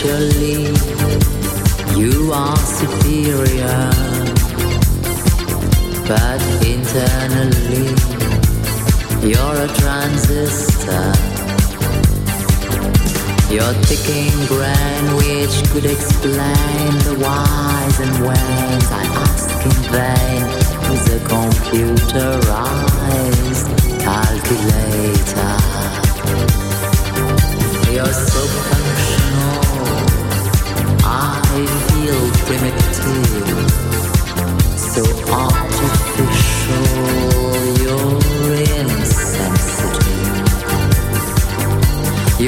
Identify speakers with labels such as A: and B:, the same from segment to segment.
A: Intellectually, you are superior, but internally, you're a transistor. Your ticking brain, which could explain the whys and whens, I ask in vain, is a computer computerized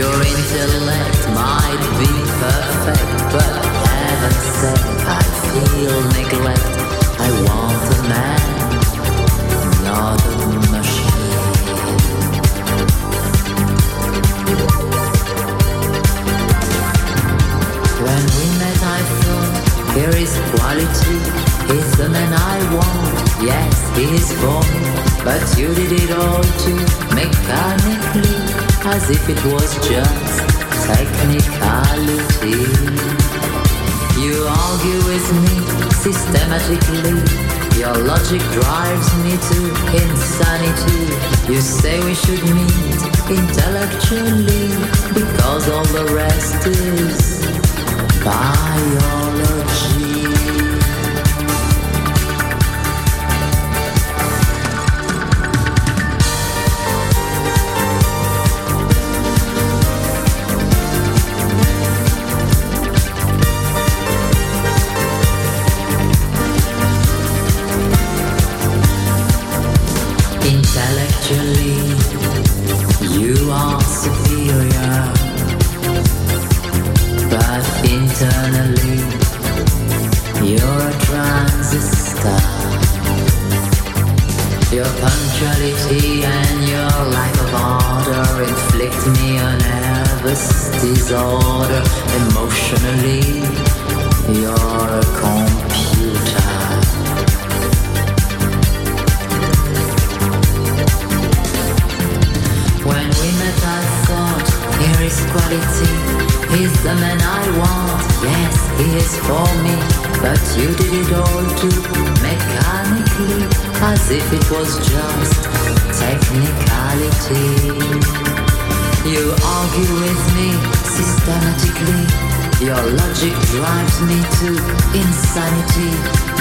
A: Your intellect might be perfect, but heaven sake, I feel neglect. I want a man, not a machine. When we met, I thought, here is quality. He's the man I want. Yes, he is me. But you did it all too mechanically, as if it was just technicality. You argue with me systematically. Your logic drives me to insanity. You say we should meet intellectually because all the rest is biology. Superior, but internally, you're a transistor. Your punctuality and your lack of order inflict me a nervous disorder. Emotionally, you're a computer. Here is quality. He's the man I want. Yes, he is for me. But you did it all too mechanically, as if it was just technicality. You argue with me systematically. Your logic drives me to insanity.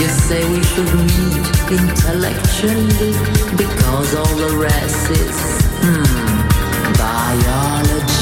A: You say we should meet intellectually because all the rest is hmm, biology.